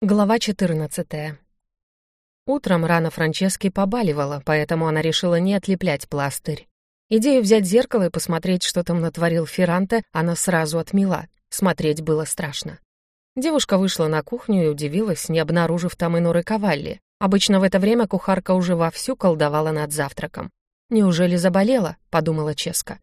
Глава 14. Утром рана Франчески побаливала, поэтому она решила не отлеплять пластырь. Идею взять зеркало и посмотреть, что там натворил Ферранте, она сразу отмела. Смотреть было страшно. Девушка вышла на кухню и удивилась, не обнаружив там Иноры Кавалли. Обычно в это время кухарка уже вовсю колдовала над завтраком. «Неужели заболела?» — подумала Ческа.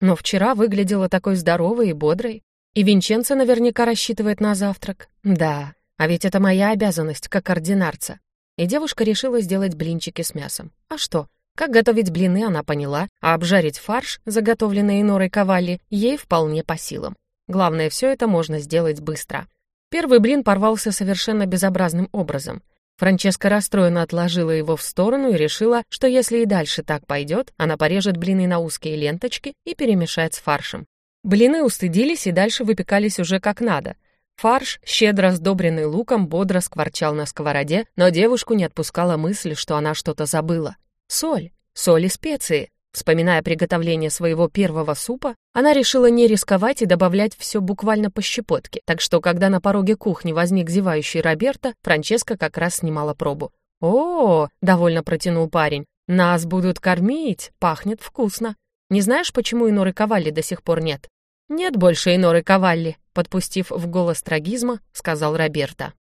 Но вчера выглядела такой здоровой и бодрой. И Винченцо наверняка рассчитывает на завтрак. Да, а ведь это моя обязанность, как ординарца. И девушка решила сделать блинчики с мясом. А что? Как готовить блины, она поняла, а обжарить фарш, заготовленный Норой Ковали, ей вполне по силам. Главное, все это можно сделать быстро. Первый блин порвался совершенно безобразным образом. Франческа расстроенно отложила его в сторону и решила, что если и дальше так пойдет, она порежет блины на узкие ленточки и перемешает с фаршем. Блины устыдились и дальше выпекались уже как надо. Фарш, щедро сдобренный луком, бодро скворчал на сковороде, но девушку не отпускала мысль, что она что-то забыла. Соль, соль и специи. Вспоминая приготовление своего первого супа, она решила не рисковать и добавлять все буквально по щепотке, так что, когда на пороге кухни возник зевающий Роберто, Франческа как раз снимала пробу. «О, — довольно протянул парень, — нас будут кормить, пахнет вкусно. Не знаешь, почему Иноры Ковалли до сих пор нет?» «Нет больше Иноры Ковалли», подпустив в голос трагизма, сказал Роберто.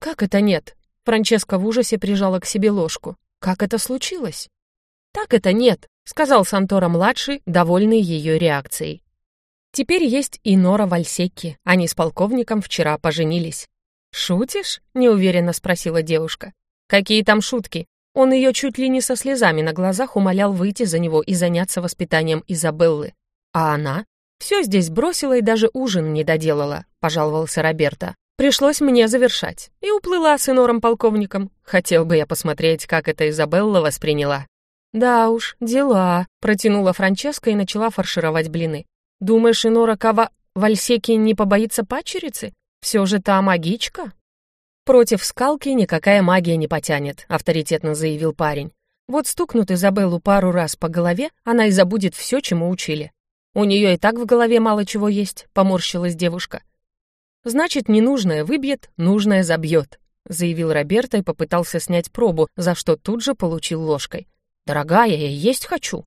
«Как это нет?» Франческа в ужасе прижала к себе ложку. «Как это случилось?» «Так это нет», — сказал Сантора-младший, довольный ее реакцией. «Теперь есть и Нора Вальсекки. Они с полковником вчера поженились». «Шутишь?» — неуверенно спросила девушка. «Какие там шутки? Он ее чуть ли не со слезами на глазах умолял выйти за него и заняться воспитанием Изабеллы. А она? «Все здесь бросила и даже ужин не доделала», — пожаловался Роберто. «Пришлось мне завершать. И уплыла с инором-полковником. Хотел бы я посмотреть, как это Изабелла восприняла». «Да уж, дела», — протянула Франческа и начала фаршировать блины. «Думаешь, Инора Кава Вальсеки не побоится пачерицы? Все же та магичка?» «Против скалки никакая магия не потянет», — авторитетно заявил парень. «Вот стукнут Изабеллу пару раз по голове, она и забудет все, чему учили. «У нее и так в голове мало чего есть», — поморщилась девушка. «Значит, ненужное выбьет, нужное забьет», — заявил Роберто и попытался снять пробу, за что тут же получил ложкой. «Дорогая, я есть хочу».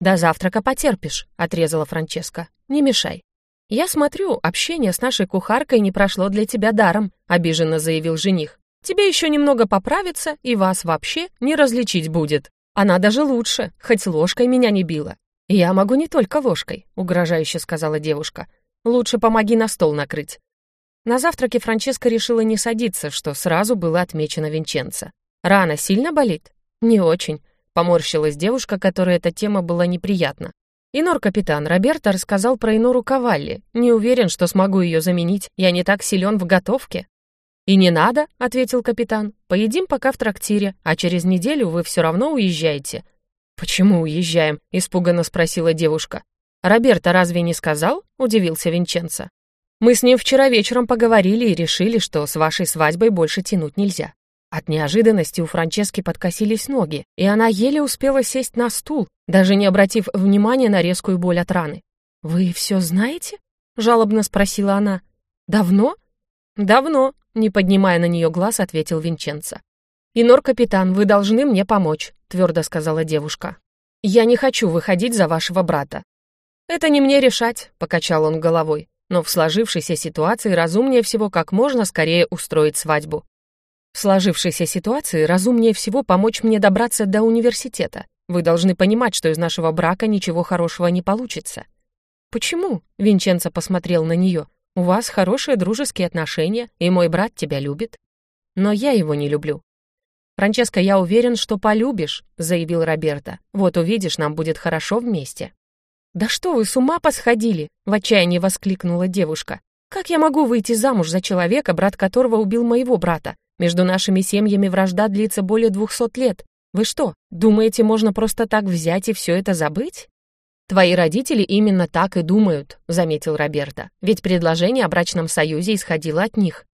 «До завтрака потерпишь», — отрезала Франческа. «Не мешай». «Я смотрю, общение с нашей кухаркой не прошло для тебя даром», — обиженно заявил жених. «Тебе еще немного поправиться, и вас вообще не различить будет. Она даже лучше, хоть ложкой меня не била. «Я могу не только ложкой», — угрожающе сказала девушка. «Лучше помоги на стол накрыть». На завтраке Франческа решила не садиться, что сразу было отмечено Винченцо. «Рана сильно болит?» «Не очень», — поморщилась девушка, которой эта тема была неприятна. Инор-капитан Роберто рассказал про Инору Кавалли. Не уверен, что смогу ее заменить, я не так силен в готовке. «И не надо», — ответил капитан. «Поедим пока в трактире, а через неделю вы все равно уезжаете. «Почему уезжаем?» — испуганно спросила девушка. «Роберто разве не сказал?» — удивился Винченцо. «Мы с ним вчера вечером поговорили и решили, что с вашей свадьбой больше тянуть нельзя». От неожиданности у Франчески подкосились ноги, и она еле успела сесть на стул, даже не обратив внимания на резкую боль от раны. «Вы все знаете?» — жалобно спросила она. «Давно?» «Давно», — не поднимая на нее глаз, ответил Винченцо. «Инор-капитан, вы должны мне помочь», — твердо сказала девушка. «Я не хочу выходить за вашего брата». «Это не мне решать», — покачал он головой. «Но в сложившейся ситуации разумнее всего как можно скорее устроить свадьбу». «В сложившейся ситуации разумнее всего помочь мне добраться до университета. Вы должны понимать, что из нашего брака ничего хорошего не получится». «Почему?» — Винченцо посмотрел на нее. «У вас хорошие дружеские отношения, и мой брат тебя любит». «Но я его не люблю. «Франческо, я уверен, что полюбишь», — заявил Роберто. «Вот увидишь, нам будет хорошо вместе». «Да что вы, с ума посходили?» — в отчаянии воскликнула девушка. «Как я могу выйти замуж за человека, брат которого убил моего брата? Между нашими семьями вражда длится более двухсот лет. Вы что, думаете, можно просто так взять и все это забыть?» «Твои родители именно так и думают», — заметил Роберто. «Ведь предложение о брачном союзе исходило от них.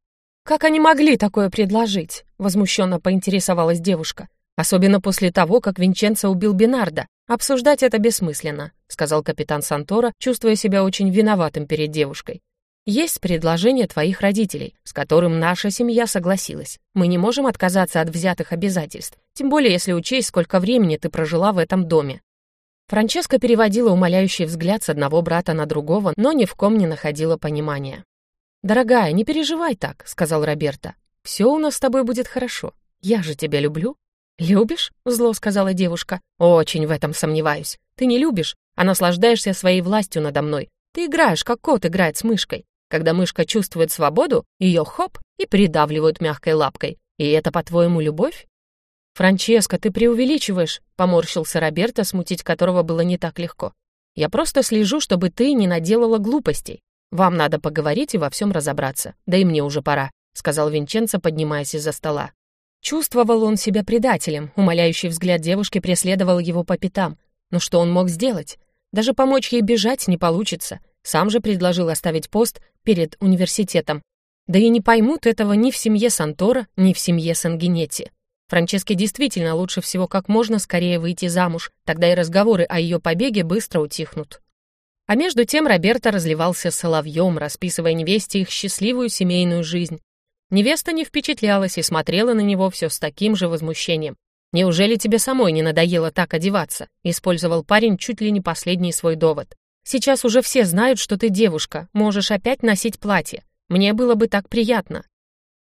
«Как они могли такое предложить?» — возмущенно поинтересовалась девушка. «Особенно после того, как Винченцо убил Бинарда. Обсуждать это бессмысленно», — сказал капитан Сантора, чувствуя себя очень виноватым перед девушкой. Есть предложение твоих родителей, с которым наша семья согласилась. Мы не можем отказаться от взятых обязательств, тем более если учесть, сколько времени ты прожила в этом доме. Франческа переводила умоляющий взгляд с одного брата на другого, но ни в ком не находила понимания. «Дорогая, не переживай так», — сказал Роберто. «Все у нас с тобой будет хорошо. Я же тебя люблю». «Любишь?» — зло сказала девушка. «Очень в этом сомневаюсь. Ты не любишь, а наслаждаешься своей властью надо мной. Ты играешь, как кот играет с мышкой. Когда мышка чувствует свободу, ее хоп и придавливают мягкой лапкой. И это, по-твоему, любовь? «Франческо, ты преувеличиваешь», — поморщился Роберто, смутить которого было не так легко. «Я просто слежу, чтобы ты не наделала глупостей. Вам надо поговорить и во всем разобраться. Да и мне уже пора», — сказал Винченцо, поднимаясь из-за стола. Чувствовал он себя предателем, умоляющий взгляд девушки преследовал его по пятам. Но что он мог сделать? Даже помочь ей бежать не получится. Сам же предложил оставить пост перед университетом. Да и не поймут этого ни в семье Сантора, ни в семье Сангинетти. Франческе действительно лучше всего как можно скорее выйти замуж, тогда и разговоры о ее побеге быстро утихнут. А между тем Роберто разливался соловьем, расписывая невесте их счастливую семейную жизнь. Невеста не впечатлялась и смотрела на него все с таким же возмущением. «Неужели тебе самой не надоело так одеваться?» — использовал парень чуть ли не последний свой довод. Сейчас уже все знают, что ты девушка, можешь опять носить платье. Мне было бы так приятно».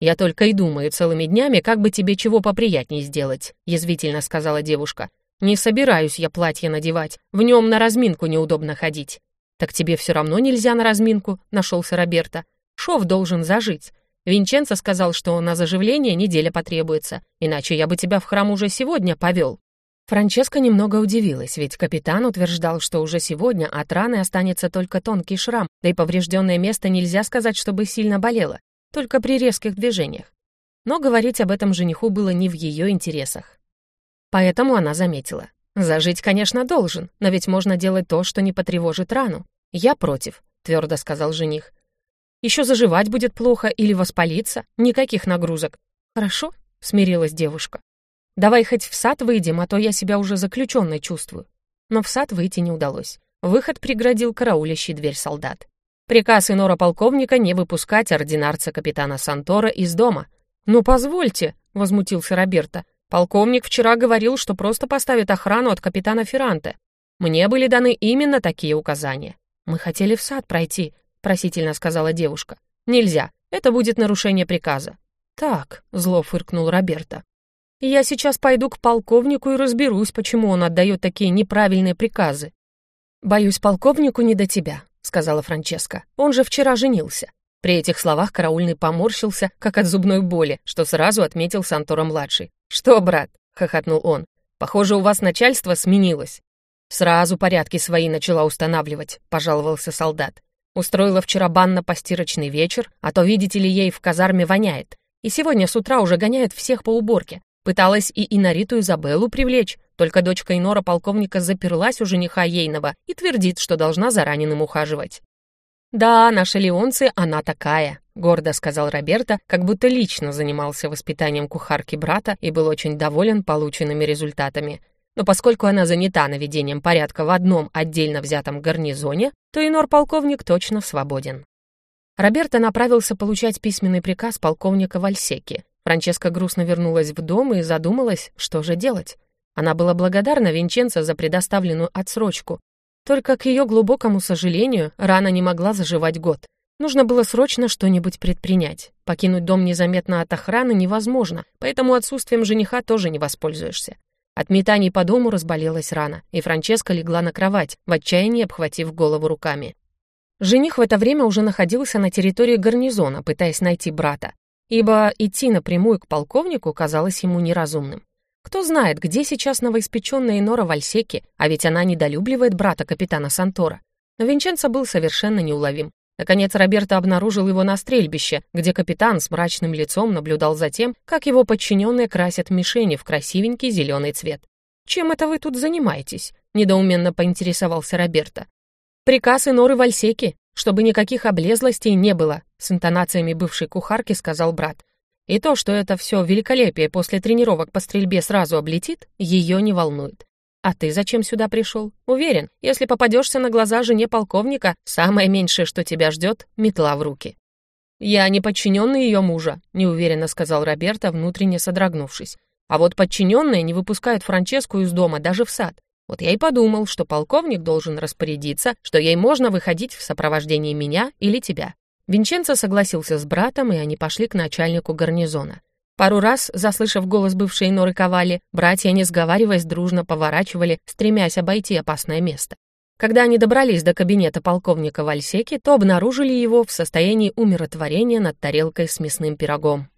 «Я только и думаю целыми днями, как бы тебе чего поприятнее сделать», — язвительно сказала девушка. «Не собираюсь я платье надевать, в нем на разминку неудобно ходить». «Так тебе все равно нельзя на разминку», — нашелся Роберто. «Шов должен зажить. Винченцо сказал, что на заживление неделя потребуется, иначе я бы тебя в храм уже сегодня повел». Франческа немного удивилась, ведь капитан утверждал, что уже сегодня от раны останется только тонкий шрам, да и поврежденное место нельзя сказать, чтобы сильно болело, только при резких движениях. Но говорить об этом жениху было не в ее интересах. Поэтому она заметила. «Зажить, конечно, должен, но ведь можно делать то, что не потревожит рану. Я против», — твердо сказал жених. «Еще заживать будет плохо или воспалиться, никаких нагрузок». «Хорошо», — смирилась девушка. Давай хоть в сад выйдем, а то я себя уже заключенной чувствую. Но в сад выйти не удалось. Выход преградил караулящий дверь солдат. Приказ инора полковника не выпускать ординарца капитана Сантора из дома. «Ну, позвольте», — возмутился Роберто. «Полковник вчера говорил, что просто поставит охрану от капитана Ферранте. Мне были даны именно такие указания. Мы хотели в сад пройти», — просительно сказала девушка. «Нельзя. Это будет нарушение приказа». «Так», — зло фыркнул Роберто. Я сейчас пойду к полковнику и разберусь, почему он отдает такие неправильные приказы. Боюсь, полковнику не до тебя, сказала Франческа. Он же вчера женился. При этих словах караульный поморщился, как от зубной боли, что сразу отметил Сантора-младший. «Что, брат?» — хохотнул он. «Похоже, у вас начальство сменилось». «Сразу порядки свои начала устанавливать», — пожаловался солдат. «Устроила вчера банно-постирочный вечер, а то, видите ли, ей в казарме воняет. И сегодня с утра уже гоняет всех по уборке. Пыталась и Инариту Изабеллу привлечь, только дочка Инора полковника заперлась у жениха Ейнова и твердит, что должна за раненым ухаживать. «Да, наша Леонция, она такая», — гордо сказал Роберто, как будто лично занимался воспитанием кухарки брата и был очень доволен полученными результатами. Но поскольку она занята наведением порядка в одном отдельно взятом гарнизоне, то Инор-полковник точно свободен. Роберто направился получать письменный приказ полковника Вальсеки, Франческа грустно вернулась в дом и задумалась, что же делать. Она была благодарна Винченцо за предоставленную отсрочку. Только, к ее глубокому сожалению, рана не могла заживать год. Нужно было срочно что-нибудь предпринять. Покинуть дом незаметно от охраны невозможно, поэтому отсутствием жениха тоже не воспользуешься. От метаний по дому разболелась рана, и Франческа легла на кровать, в отчаянии обхватив голову руками. Жених в это время уже находился на территории гарнизона, пытаясь найти брата ибо идти напрямую к полковнику казалось ему неразумным. Кто знает, где сейчас новоиспеченная Нора Вальсеки, а ведь она недолюбливает брата капитана Сантора. Но Винченцо был совершенно неуловим. Наконец Роберто обнаружил его на стрельбище, где капитан с мрачным лицом наблюдал за тем, как его подчиненные красят мишени в красивенький зеленый цвет. «Чем это вы тут занимаетесь?» — недоуменно поинтересовался Роберто. «Приказ Иноры Вальсеки чтобы никаких облезлостей не было», с интонациями бывшей кухарки сказал брат. И то, что это все великолепие после тренировок по стрельбе сразу облетит, ее не волнует. А ты зачем сюда пришел? Уверен, если попадешься на глаза жене полковника, самое меньшее, что тебя ждет, метла в руки. «Я не подчиненный ее мужа», — неуверенно сказал Роберто, внутренне содрогнувшись. «А вот подчиненные не выпускают Франческу из дома даже в сад. Вот я и подумал, что полковник должен распорядиться, что ей можно выходить в сопровождении меня или тебя». Винченцо согласился с братом, и они пошли к начальнику гарнизона. Пару раз, заслышав голос бывшей Норы Ковали, братья, не сговариваясь, дружно поворачивали, стремясь обойти опасное место. Когда они добрались до кабинета полковника Вальсеки, то обнаружили его в состоянии умиротворения над тарелкой с мясным пирогом.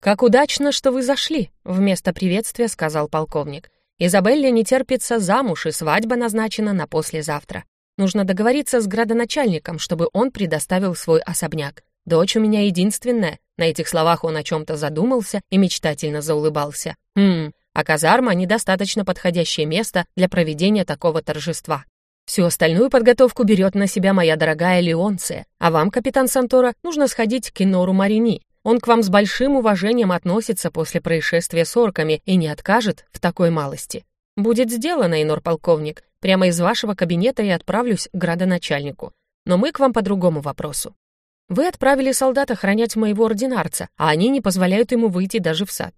«Как удачно, что вы зашли», — вместо приветствия сказал полковник. «Изабелле не терпится замуж, и свадьба назначена на послезавтра. Нужно договориться с градоначальником, чтобы он предоставил свой особняк. Дочь у меня единственная». На этих словах он о чем-то задумался и мечтательно заулыбался. «Хм, а казарма — недостаточно подходящее место для проведения такого торжества. Всю остальную подготовку берет на себя моя дорогая Леонция, а вам, капитан Сантора, нужно сходить к Кинору Марини. Он к вам с большим уважением относится после происшествия с орками и не откажет в такой малости. Будет сделано, инор-полковник. Прямо из вашего кабинета я отправлюсь к градоначальнику. Но мы к вам по другому вопросу. Вы отправили солдат охранять моего ординарца, а они не позволяют ему выйти даже в сад.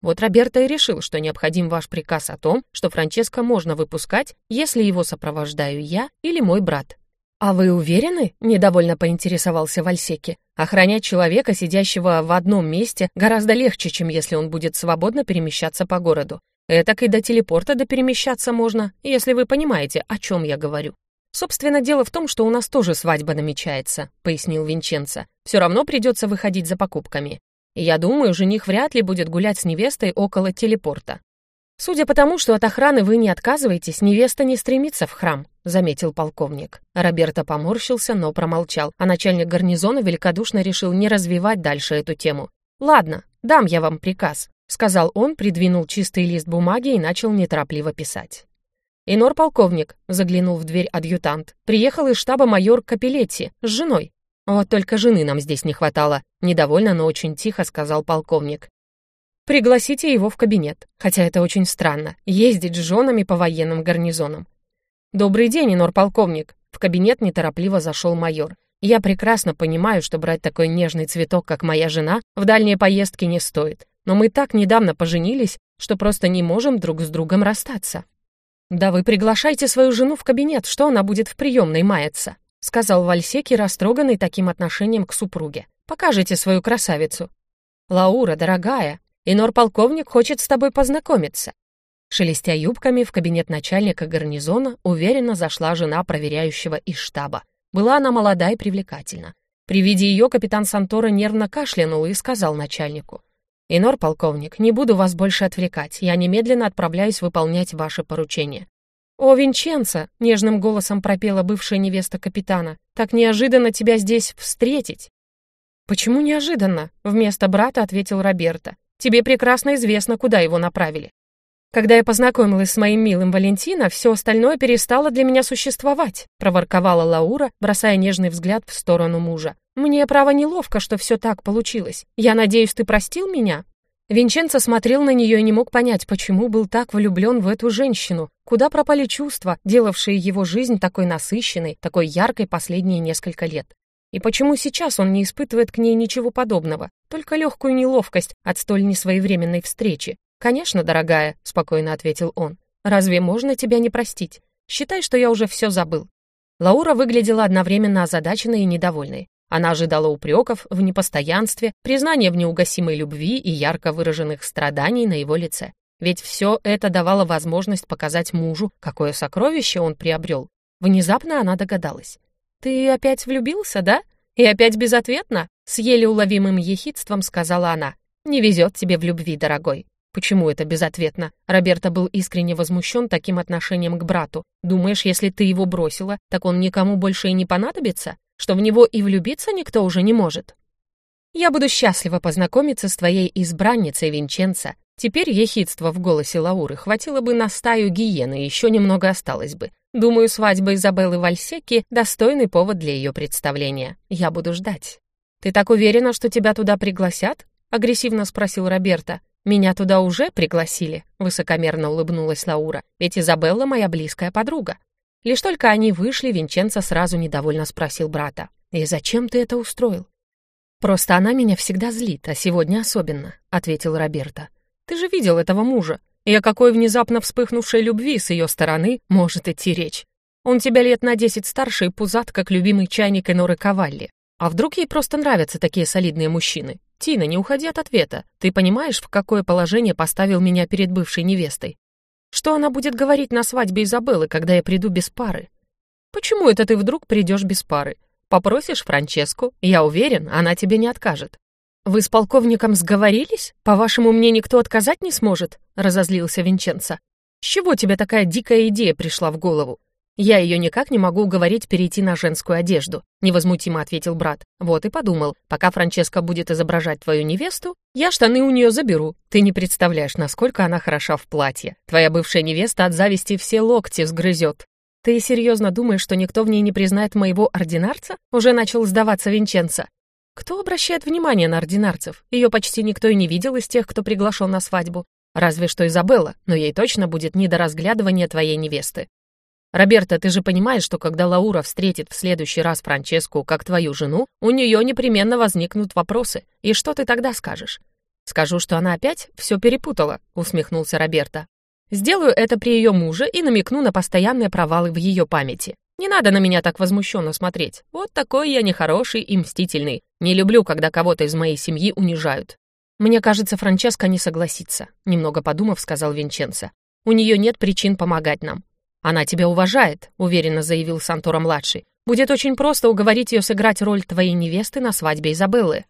Вот Роберто и решил, что необходим ваш приказ о том, что Франческо можно выпускать, если его сопровождаю я или мой брат. «А вы уверены?» — недовольно поинтересовался Вальсеки. «Охранять человека, сидящего в одном месте, гораздо легче, чем если он будет свободно перемещаться по городу. Этак и до телепорта до перемещаться можно, если вы понимаете, о чем я говорю». «Собственно, дело в том, что у нас тоже свадьба намечается», — пояснил Винченцо. «Все равно придется выходить за покупками. Я думаю, жених вряд ли будет гулять с невестой около телепорта. «Судя по тому, что от охраны вы не отказываетесь, невеста не стремится в храм», — заметил полковник. Роберто поморщился, но промолчал, а начальник гарнизона великодушно решил не развивать дальше эту тему. «Ладно, дам я вам приказ», — сказал он, придвинул чистый лист бумаги и начал неторопливо писать. «Инор полковник», — заглянул в дверь адъютант, — «приехал из штаба майор Капелетти с женой. «Вот только жены нам здесь не хватало», — недовольно, но очень тихо сказал полковник. «Пригласите его в кабинет, хотя это очень странно, ездить с женами по военным гарнизонам». «Добрый день, инор-полковник», — в кабинет неторопливо зашел майор. «Я прекрасно понимаю, что брать такой нежный цветок, как моя жена, в дальние поездки не стоит, но мы так недавно поженились, что просто не можем друг с другом расстаться». «Да вы приглашайте свою жену в кабинет, что она будет в приемной маяться?» сказал Вальсеки, растроганный таким отношением к супруге. «Покажите свою красавицу». «Лаура, дорогая, инор-полковник хочет с тобой познакомиться». Шелестя юбками в кабинет начальника гарнизона уверенно зашла жена проверяющего из штаба. Была она молода и привлекательна. При виде ее капитан Сантора нервно кашлянул и сказал начальнику. «Инор, полковник, не буду вас больше отвлекать. Я немедленно отправляюсь выполнять ваше поручение. «О, Винченцо!» — нежным голосом пропела бывшая невеста капитана. «Так неожиданно тебя здесь встретить!» «Почему неожиданно?» — вместо брата ответил Роберто. «Тебе прекрасно известно, куда его направили. Когда я познакомилась с моим милым Валентино, все остальное перестало для меня существовать», — проворковала Лаура, бросая нежный взгляд в сторону мужа. «Мне, право, неловко, что все так получилось. Я надеюсь, ты простил меня?» Винченцо смотрел на нее и не мог понять, почему был так влюблен в эту женщину, куда пропали чувства, делавшие его жизнь такой насыщенной, такой яркой последние несколько лет. И почему сейчас он не испытывает к ней ничего подобного, только легкую неловкость от столь несвоевременной встречи. «Конечно, дорогая», — спокойно ответил он. «Разве можно тебя не простить? Считай, что я уже все забыл». Лаура выглядела одновременно озадаченной и недовольной. Она ожидала упреков в непостоянстве, признания в неугасимой любви и ярко выраженных страданий на его лице. Ведь все это давало возможность показать мужу, какое сокровище он приобрел. Внезапно она догадалась. «Ты опять влюбился, да? И опять безответно?» С еле уловимым ехидством сказала она. «Не везет тебе в любви, дорогой». «Почему это безответно?» Роберто был искренне возмущен таким отношением к брату. «Думаешь, если ты его бросила, так он никому больше и не понадобится? что в него и влюбиться никто уже не может. Я буду счастлива познакомиться с твоей избранницей Винченца. Теперь ехидства в голосе Лауры хватило бы на стаю гиены, еще немного осталось бы. Думаю, свадьба Изабеллы Вальсеки — достойный повод для ее представления. Я буду ждать. «Ты так уверена, что тебя туда пригласят?» — агрессивно спросил Роберта. «Меня туда уже пригласили», — высокомерно улыбнулась Лаура. «Ведь Изабелла моя близкая подруга». Лишь только они вышли, Винченцо сразу недовольно спросил брата. «И зачем ты это устроил?» «Просто она меня всегда злит, а сегодня особенно», — ответил Роберто. «Ты же видел этого мужа. И о какой внезапно вспыхнувшей любви с ее стороны может идти речь? Он тебя лет на десять старше и пузат, как любимый чайник Эноры Кавалли. А вдруг ей просто нравятся такие солидные мужчины? Тина, не уходи от ответа. Ты понимаешь, в какое положение поставил меня перед бывшей невестой? Что она будет говорить на свадьбе Изабеллы, когда я приду без пары? Почему это ты вдруг придешь без пары? Попросишь Франческу, я уверен, она тебе не откажет. «Вы с полковником сговорились? По-вашему, мне никто отказать не сможет?» — разозлился Винченцо. «С чего тебе такая дикая идея пришла в голову?» «Я ее никак не могу уговорить перейти на женскую одежду», — невозмутимо ответил брат. «Вот и подумал, пока Франческа будет изображать твою невесту, я штаны у нее заберу. Ты не представляешь, насколько она хороша в платье. Твоя бывшая невеста от зависти все локти сгрызет». «Ты серьезно думаешь, что никто в ней не признает моего ординарца?» Уже начал сдаваться Винченцо. Кто обращает внимание на ординарцев? Ее почти никто и не видел из тех, кто приглашен на свадьбу. Разве что Изабелла, но ей точно будет не до разглядывания твоей невесты. Роберта, ты же понимаешь, что когда Лаура встретит в следующий раз Франческу как твою жену, у нее непременно возникнут вопросы. И что ты тогда скажешь? Скажу, что она опять все перепутала, усмехнулся Роберта. Сделаю это при ее муже и намекну на постоянные провалы в ее памяти. Не надо на меня так возмущенно смотреть. Вот такой я нехороший и мстительный. Не люблю, когда кого-то из моей семьи унижают. Мне кажется, Франческа не согласится, немного подумав, сказал Винченцо. У нее нет причин помогать нам. Она тебя уважает, уверенно заявил Сантора-младший. Будет очень просто уговорить ее сыграть роль твоей невесты на свадьбе Изабеллы.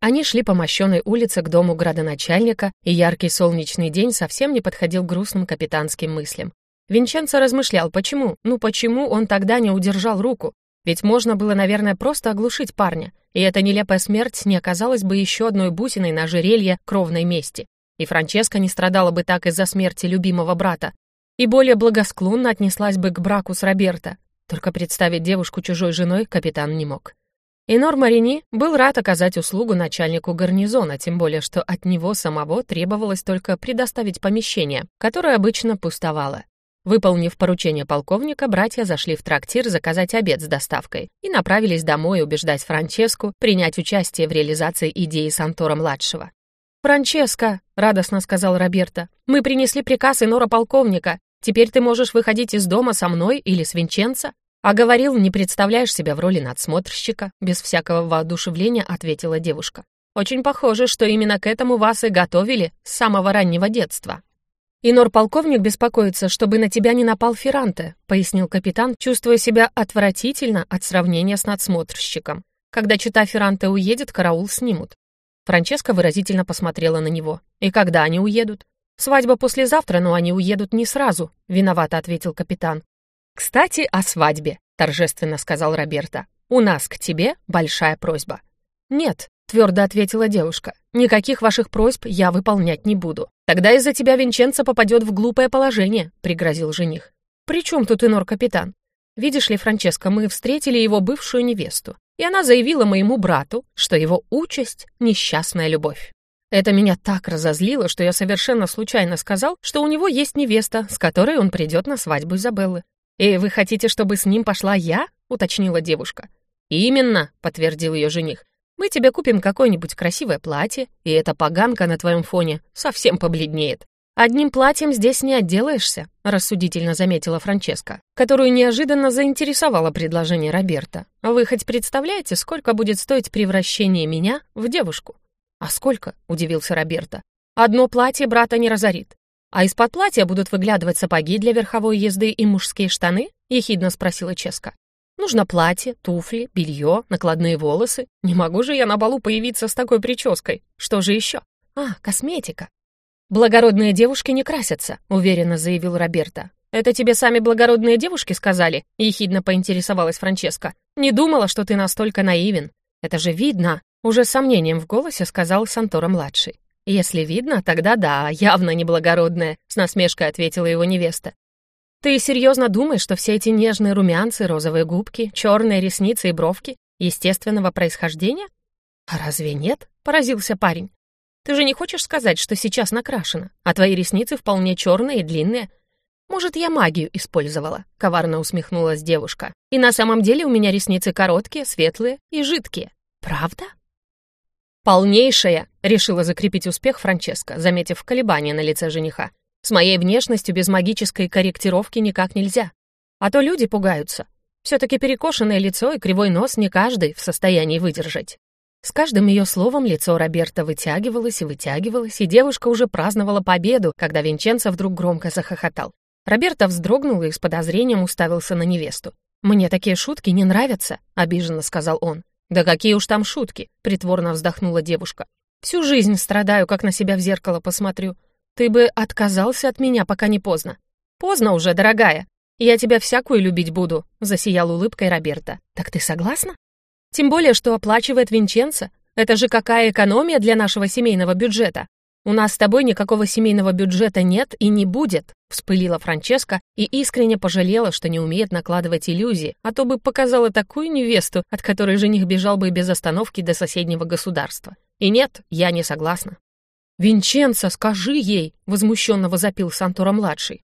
Они шли по мощенной улице к дому градоначальника, и яркий солнечный день совсем не подходил грустным капитанским мыслям. Винченцо размышлял, почему, ну почему он тогда не удержал руку? Ведь можно было, наверное, просто оглушить парня, и эта нелепая смерть не оказалась бы еще одной бусиной на ожерелье кровной мести. И Франческа не страдала бы так из-за смерти любимого брата, и более благосклонно отнеслась бы к браку с Роберто. Только представить девушку чужой женой капитан не мог. Инор Марини был рад оказать услугу начальнику гарнизона, тем более что от него самого требовалось только предоставить помещение, которое обычно пустовало. Выполнив поручение полковника, братья зашли в трактир заказать обед с доставкой и направились домой убеждать Франческу принять участие в реализации идеи Сантора-младшего. «Франческо», — радостно сказал Роберто, — «мы принесли приказ инора полковника. Теперь ты можешь выходить из дома со мной или с Винченцо». «А говорил, не представляешь себя в роли надсмотрщика», — без всякого воодушевления ответила девушка. «Очень похоже, что именно к этому вас и готовили с самого раннего детства». «Инор-полковник беспокоится, чтобы на тебя не напал Ферранте», пояснил капитан, чувствуя себя отвратительно от сравнения с надсмотрщиком. «Когда чита Ферранте уедет, караул снимут». Франческа выразительно посмотрела на него. «И когда они уедут?» «Свадьба послезавтра, но они уедут не сразу», — виновато ответил капитан. «Кстати, о свадьбе», — торжественно сказал Роберто. «У нас к тебе большая просьба». «Нет», — твердо ответила девушка, «никаких ваших просьб я выполнять не буду. «Тогда из-за тебя Винченцо попадет в глупое положение», — пригрозил жених. «При чем тут инор капитан? Видишь ли, Франческо, мы встретили его бывшую невесту, и она заявила моему брату, что его участь — несчастная любовь. Это меня так разозлило, что я совершенно случайно сказал, что у него есть невеста, с которой он придет на свадьбу Изабеллы. «И вы хотите, чтобы с ним пошла я?» — уточнила девушка. «Именно», — подтвердил ее жених. Мы тебе купим какое-нибудь красивое платье, и эта поганка на твоем фоне совсем побледнеет. Одним платьем здесь не отделаешься, рассудительно заметила Франческа, которую неожиданно заинтересовало предложение Роберта. Вы хоть представляете, сколько будет стоить превращение меня в девушку? А сколько? удивился Роберта. Одно платье брата не разорит. А из-под платья будут выглядывать сапоги для верховой езды и мужские штаны? ехидно спросила Ческа. Нужно платье, туфли, белье, накладные волосы. Не могу же я на балу появиться с такой прической. Что же еще? А, косметика. «Благородные девушки не красятся», — уверенно заявил Роберто. «Это тебе сами благородные девушки сказали?» — ехидно поинтересовалась Франческа. «Не думала, что ты настолько наивен. Это же видно!» — уже с сомнением в голосе сказал Сантора-младший. «Если видно, тогда да, явно неблагородная», — с насмешкой ответила его невеста. Ты серьезно думаешь, что все эти нежные румянцы, розовые губки, черные ресницы и бровки естественного происхождения? А разве нет? Поразился парень. Ты же не хочешь сказать, что сейчас накрашена, а твои ресницы вполне черные и длинные? Может, я магию использовала?» — коварно усмехнулась девушка. «И на самом деле у меня ресницы короткие, светлые и жидкие. Правда?» «Полнейшая!» — решила закрепить успех Франческа, заметив колебания на лице жениха. «С моей внешностью без магической корректировки никак нельзя. А то люди пугаются. Все-таки перекошенное лицо и кривой нос не каждый в состоянии выдержать». С каждым ее словом лицо Роберта вытягивалось и вытягивалось, и девушка уже праздновала победу, когда Винченцо вдруг громко захохотал. Роберто вздрогнул и с подозрением уставился на невесту. «Мне такие шутки не нравятся», — обиженно сказал он. «Да какие уж там шутки!» — притворно вздохнула девушка. «Всю жизнь страдаю, как на себя в зеркало посмотрю. Ты бы отказался от меня, пока не поздно». «Поздно уже, дорогая. Я тебя всякую любить буду», — засиял улыбкой Роберта. «Так ты согласна?» Тем более, что оплачивает Винченцо. Это же какая экономия для нашего семейного бюджета. У нас с тобой никакого семейного бюджета нет и не будет, вспылила Франческа и искренне пожалела, что не умеет накладывать иллюзии, а то бы показала такую невесту, от которой жених бежал бы без остановки до соседнего государства. И нет, я не согласна. «Винченцо, скажи ей!» — возмущенно возопил Сантора-младший.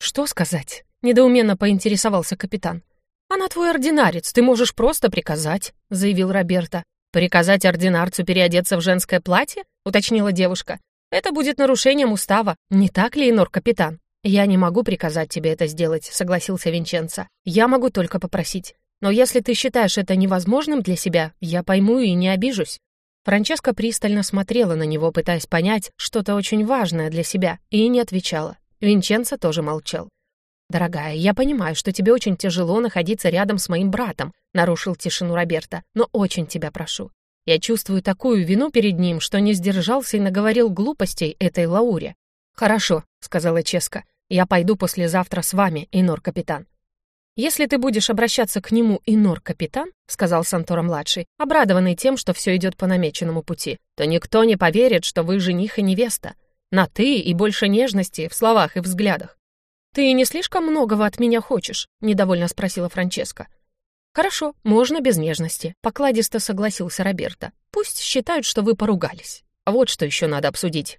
«Что сказать?» — недоуменно поинтересовался капитан. «Она твой ординарец, ты можешь просто приказать», — заявил Роберта. «Приказать ординарцу переодеться в женское платье?» — уточнила девушка. «Это будет нарушением устава, не так ли, Инор-капитан?» «Я не могу приказать тебе это сделать», — согласился Винченцо. «Я могу только попросить. Но если ты считаешь это невозможным для себя, я пойму и не обижусь». Франческа пристально смотрела на него, пытаясь понять что-то очень важное для себя, и не отвечала. Винченцо тоже молчал. «Дорогая, я понимаю, что тебе очень тяжело находиться рядом с моим братом», нарушил тишину Роберта, «но очень тебя прошу. Я чувствую такую вину перед ним, что не сдержался и наговорил глупостей этой Лауре». «Хорошо», — сказала Ческа, «я пойду послезавтра с вами, Инор-капитан». «Если ты будешь обращаться к нему, Инор-капитан», — сказал Сантора-младший, обрадованный тем, что все идет по намеченному пути, «то никто не поверит, что вы жених и невеста. На «ты» и больше нежности в словах и взглядах. «Ты не слишком многого от меня хочешь?» — недовольно спросила Франческа. «Хорошо, можно без нежности», — покладисто согласился Роберто. «Пусть считают, что вы поругались. Вот что еще надо обсудить».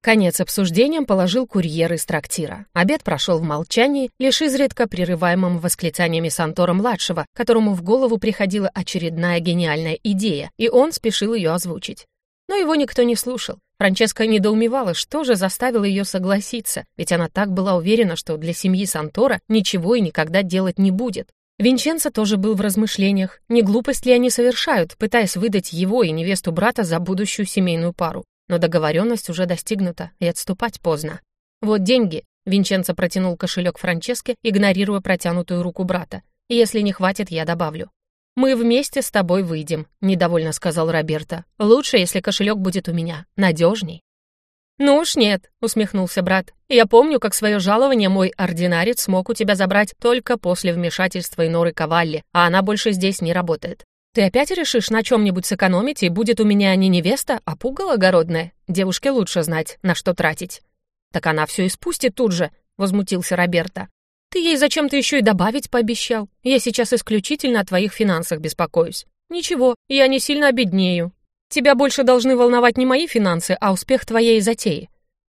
Конец обсуждениям положил курьер из трактира. Обед прошел в молчании, лишь изредка прерываемым восклицаниями Сантора-младшего, которому в голову приходила очередная гениальная идея, и он спешил ее озвучить. Но его никто не слушал. Франческа недоумевала, что же заставило ее согласиться, ведь она так была уверена, что для семьи Сантора ничего и никогда делать не будет. Винченцо тоже был в размышлениях, не глупость ли они совершают, пытаясь выдать его и невесту брата за будущую семейную пару. Но договоренность уже достигнута, и отступать поздно. «Вот деньги», — Винченцо протянул кошелек Франческе, игнорируя протянутую руку брата. «Если не хватит, я добавлю». «Мы вместе с тобой выйдем», — недовольно сказал Роберто. «Лучше, если кошелек будет у меня. Надежней». «Ну уж нет», — усмехнулся брат. «Я помню, как свое жалование мой ординарец смог у тебя забрать только после вмешательства Иноры Кавалли, а она больше здесь не работает. Ты опять решишь на чем-нибудь сэкономить, и будет у меня не невеста, а пугало огородное? Девушке лучше знать, на что тратить». «Так она все испустит тут же», — возмутился Роберто. Ты ей зачем-то еще и добавить пообещал. Я сейчас исключительно о твоих финансах беспокоюсь. Ничего, я не сильно обеднею. Тебя больше должны волновать не мои финансы, а успех твоей затеи.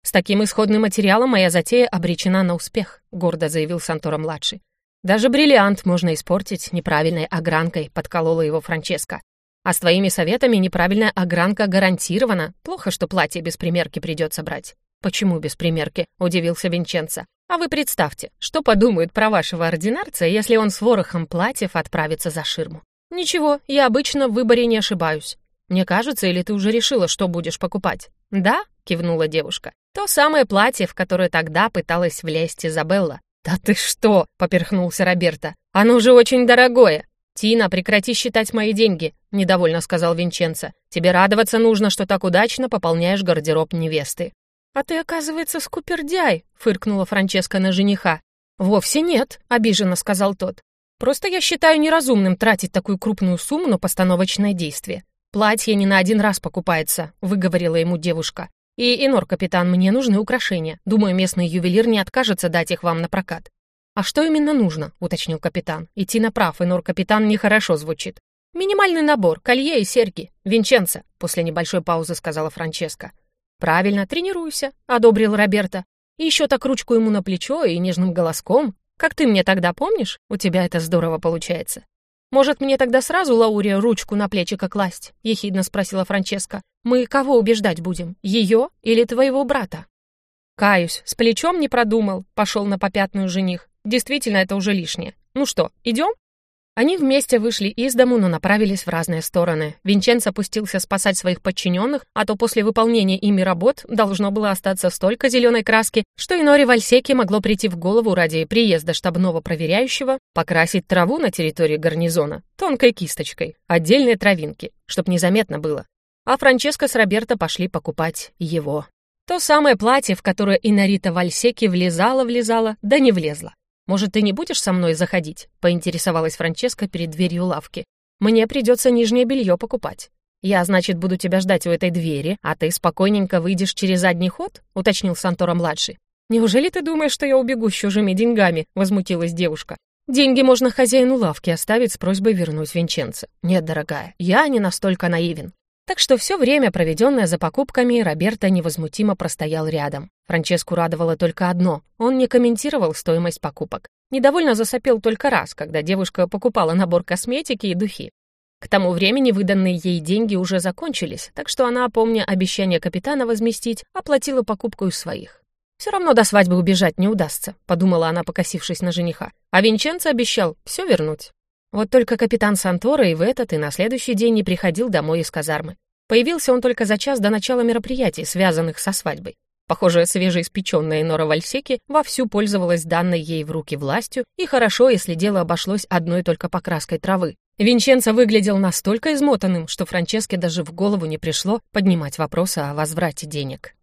С таким исходным материалом моя затея обречена на успех, гордо заявил Сантора-младший. Даже бриллиант можно испортить неправильной огранкой, подколола его Франческа. А с твоими советами неправильная огранка гарантирована. Плохо, что платье без примерки придется брать. «Почему без примерки?» — удивился Винченцо. «А вы представьте, что подумают про вашего ординарца, если он с ворохом платьев отправится за ширму?» «Ничего, я обычно в выборе не ошибаюсь. Мне кажется, или ты уже решила, что будешь покупать?» «Да?» — кивнула девушка. «То самое платье, в которое тогда пыталась влезть Изабелла». «Да ты что?» — поперхнулся Роберто. «Оно же очень дорогое!» «Тина, прекрати считать мои деньги», — недовольно сказал Винченцо. «Тебе радоваться нужно, что так удачно пополняешь гардероб невесты». «А ты, оказывается, скупердяй», — фыркнула Франческа на жениха. «Вовсе нет», — обиженно сказал тот. «Просто я считаю неразумным тратить такую крупную сумму на постановочное действие. Платье не на один раз покупается», — выговорила ему девушка. «И, Инор, капитан, мне нужны украшения. Думаю, местный ювелир не откажется дать их вам на прокат». «А что именно нужно?» — уточнил капитан. «Идти направ, Инор, капитан, нехорошо звучит». «Минимальный набор, колье и серьги. Винченцо», — после небольшой паузы сказала Франческа. «Правильно, тренируйся», — одобрил Роберто. «И еще так ручку ему на плечо и нежным голоском. Как ты мне тогда помнишь? У тебя это здорово получается». «Может, мне тогда сразу, Лаурия, ручку на плечико класть?» — ехидно спросила Франческа. «Мы кого убеждать будем? Ее или твоего брата?» «Каюсь, с плечом не продумал», — пошел на попятную жених. «Действительно, это уже лишнее. Ну что, идем?» Они вместе вышли из дому, но направились в разные стороны. Винченцо опустился спасать своих подчиненных, а то после выполнения ими работ должно было остаться столько зеленой краски, что иноре Вальсеке могло прийти в голову ради приезда штабного проверяющего покрасить траву на территории гарнизона тонкой кисточкой, отдельные травинки, чтоб незаметно было. А Франческо с Роберто пошли покупать его. То самое платье, в которое Инарита Вальсеки влезала-влезала, да не влезла. «Может, ты не будешь со мной заходить?» — поинтересовалась Франческа перед дверью лавки. «Мне придется нижнее белье покупать». «Я, значит, буду тебя ждать у этой двери, а ты спокойненько выйдешь через задний ход?» — уточнил Сантора-младший. «Неужели ты думаешь, что я убегу с чужими деньгами?» — возмутилась девушка. «Деньги можно хозяину лавки оставить с просьбой вернуть Винченце. Нет, дорогая, я не настолько наивен. Так что все время, проведенное за покупками, Роберто невозмутимо простоял рядом. Франческу радовало только одно — он не комментировал стоимость покупок. Недовольно засопел только раз, когда девушка покупала набор косметики и духи. К тому времени выданные ей деньги уже закончились, так что она, помня обещание капитана возместить, оплатила покупку из своих. «Все равно до свадьбы убежать не удастся», — подумала она, покосившись на жениха. А Винченцо обещал все вернуть. Вот только капитан Сантора и в этот, и на следующий день не приходил домой из казармы. Появился он только за час до начала мероприятий, связанных со свадьбой. Похоже, свежеиспеченная Нора Вальсеки вовсю пользовалась данной ей в руки властью, и хорошо, если дело обошлось одной только покраской травы. Винченцо выглядел настолько измотанным, что Франческе даже в голову не пришло поднимать вопросы о возврате денег.